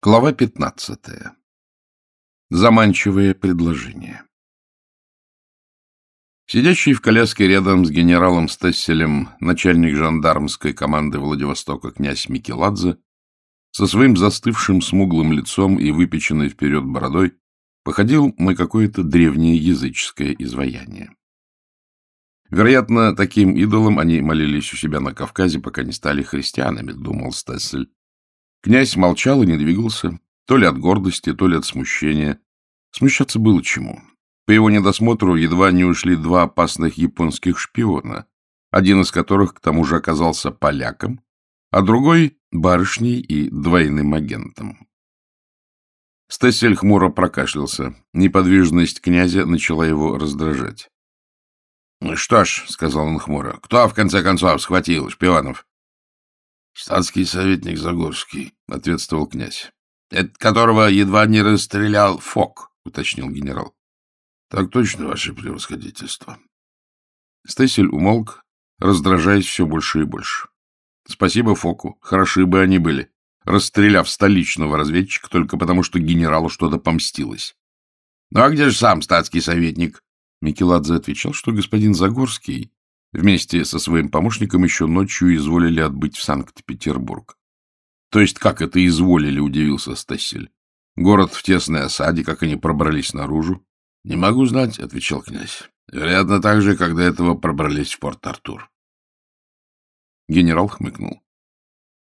Глава 15. Заманчивое предложение. Сидящий в коляске рядом с генералом Стесселем начальник жандармской команды Владивостока князь Микеладзе со своим застывшим смуглым лицом и выпеченной вперед бородой походил на какое-то древнее языческое изваяние. Вероятно, таким идолам они молились у себя на Кавказе, пока не стали христианами, думал Стессель Князь молчал и не двигался, то ли от гордости, то ли от смущения. Смущаться было чему. По его недосмотру едва не ушли два опасных японских шпиона, один из которых к тому же оказался поляком, а другой — барышней и двойным агентом. Стессель хмуро прокашлялся. Неподвижность князя начала его раздражать. — Что ж, — сказал он хмуро, — кто, в конце концов, схватил шпионов? Статский советник Загорский, — ответствовал князь. — Это которого едва не расстрелял Фок, — уточнил генерал. — Так точно, ваше превосходительство. Стесель умолк, раздражаясь все больше и больше. Спасибо Фоку, хороши бы они были, расстреляв столичного разведчика только потому, что генералу что-то помстилось. — Ну а где же сам статский советник? Микеладзе отвечал, что господин Загорский Вместе со своим помощником еще ночью изволили отбыть в Санкт-Петербург. То есть как это изволили, удивился Стессель. Город в тесной осаде, как они пробрались наружу? Не могу знать, отвечал князь. Вероятно, так же, когда этого пробрались в Порт-Артур. Генерал хмыкнул.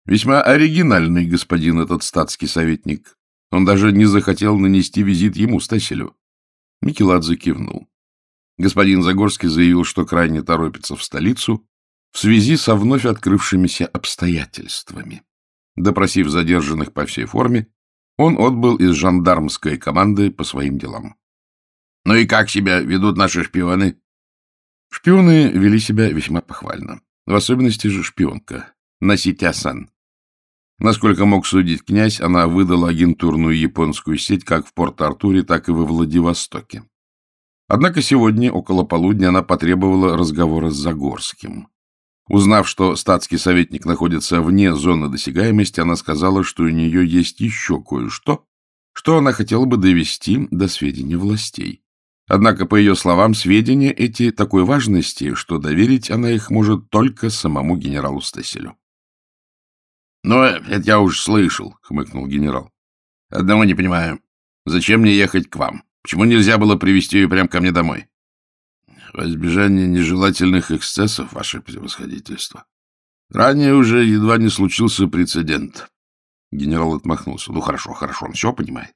Весьма оригинальный господин этот статский советник. Он даже не захотел нанести визит ему, Стасилю. Микеладзе кивнул. Господин Загорский заявил, что крайне торопится в столицу в связи со вновь открывшимися обстоятельствами. Допросив задержанных по всей форме, он отбыл из жандармской команды по своим делам. — Ну и как себя ведут наши шпионы? Шпионы вели себя весьма похвально. В особенности же шпионка, Наситя-сан. Насколько мог судить князь, она выдала агентурную японскую сеть как в Порт-Артуре, так и во Владивостоке. Однако сегодня, около полудня, она потребовала разговора с Загорским. Узнав, что статский советник находится вне зоны досягаемости, она сказала, что у нее есть еще кое-что, что она хотела бы довести до сведения властей. Однако, по ее словам, сведения эти такой важности, что доверить она их может только самому генералу Стесселю. — Ну, это я уж слышал, — хмыкнул генерал. — Одного не понимаю. Зачем мне ехать к вам? Почему нельзя было привести ее прямо ко мне домой? — Во избежание нежелательных эксцессов, ваше превосходительство. Ранее уже едва не случился прецедент. Генерал отмахнулся. — Ну, хорошо, хорошо, он все понимает.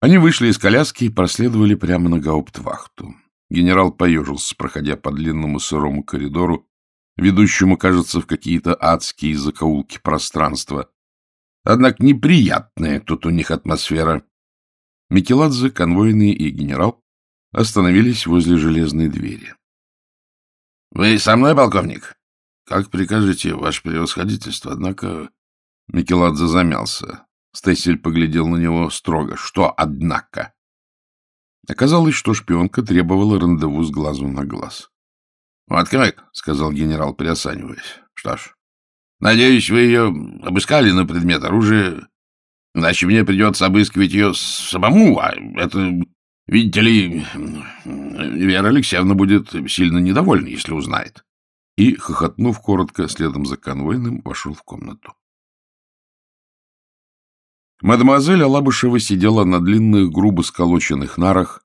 Они вышли из коляски и проследовали прямо на гауптвахту. Генерал поежился, проходя по длинному сырому коридору, ведущему, кажется, в какие-то адские закоулки пространства. Однако неприятная тут у них атмосфера. Микеладзе, конвойный и генерал остановились возле железной двери. — Вы со мной, полковник? — Как прикажете, ваше превосходительство, однако... Микеладзе замялся. Стессель поглядел на него строго. — Что «однако»? Оказалось, что шпионка требовала рандеву с глазу на глаз. — Вот как, — сказал генерал, приосаниваясь. — Что ж, надеюсь, вы ее обыскали на предмет оружия Иначе мне придется обыскивать ее самому, а это, видите ли, Вера Алексеевна будет сильно недовольна, если узнает. И, хохотнув коротко, следом за конвойным, вошел в комнату. Мадемуазель Алабышева сидела на длинных, грубо сколоченных нарах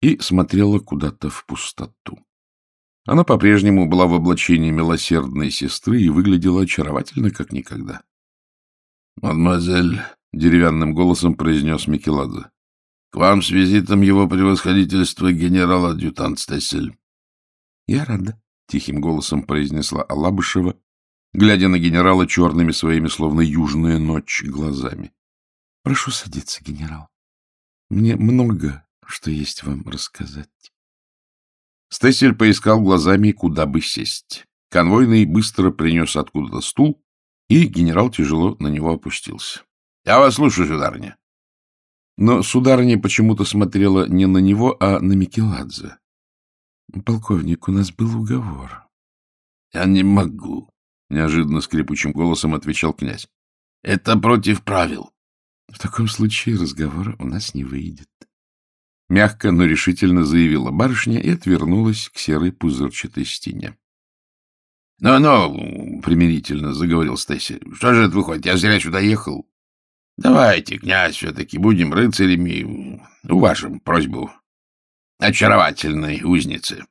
и смотрела куда-то в пустоту. Она по-прежнему была в облачении милосердной сестры и выглядела очаровательно, как никогда. — Мадемуазель — деревянным голосом произнес Микеладзе. — К вам с визитом его превосходительства генерал-адъютант Стессель. — Я рада, — тихим голосом произнесла Алабышева, глядя на генерала черными своими, словно южная ночь, глазами. — Прошу садиться, генерал. Мне много что есть вам рассказать. Стессель поискал глазами, куда бы сесть. Конвойный быстро принес откуда-то стул, и генерал тяжело на него опустился. Я вас слушаю, сударыня. Но сударыня почему-то смотрела не на него, а на Микеладзе. — Полковник, у нас был уговор. — Я не могу, — неожиданно скрипучим голосом отвечал князь. — Это против правил. — В таком случае разговора у нас не выйдет. Мягко, но решительно заявила барышня и отвернулась к серой пузырчатой стене. «Ну, — Но-но, — примирительно заговорил Стесси, — что же это выходит? Я зря сюда ехал. Давайте, князь, все-таки будем рыцарями, уважим просьбу очаровательной узницы.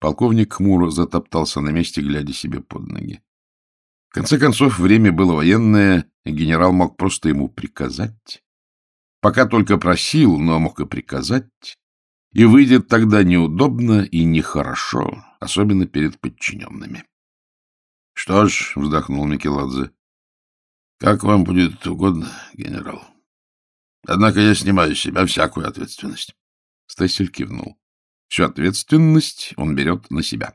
Полковник хмуро затоптался на месте, глядя себе под ноги. В конце концов, время было военное, и генерал мог просто ему приказать. Пока только просил, но мог и приказать. И выйдет тогда неудобно и нехорошо, особенно перед подчиненными. — Что ж, — вздохнул Микеладзе, — как вам будет угодно, генерал. Однако я снимаю с себя всякую ответственность. Стассель кивнул. Всю ответственность он берет на себя.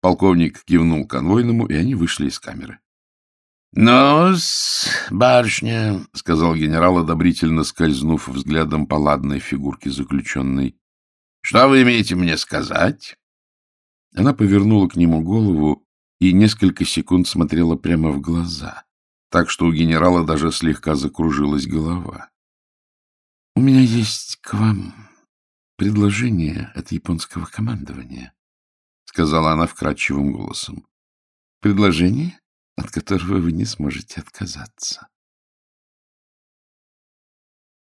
Полковник кивнул конвойному, и они вышли из камеры. — Ну-с, барышня, — сказал генерал, одобрительно скользнув взглядом по ладной фигурке заключенной. — Что вы имеете мне сказать? Она повернула к нему голову и несколько секунд смотрела прямо в глаза, так что у генерала даже слегка закружилась голова. — У меня есть к вам предложение от японского командования, — сказала она вкрадчивым голосом. — Предложение, от которого вы не сможете отказаться.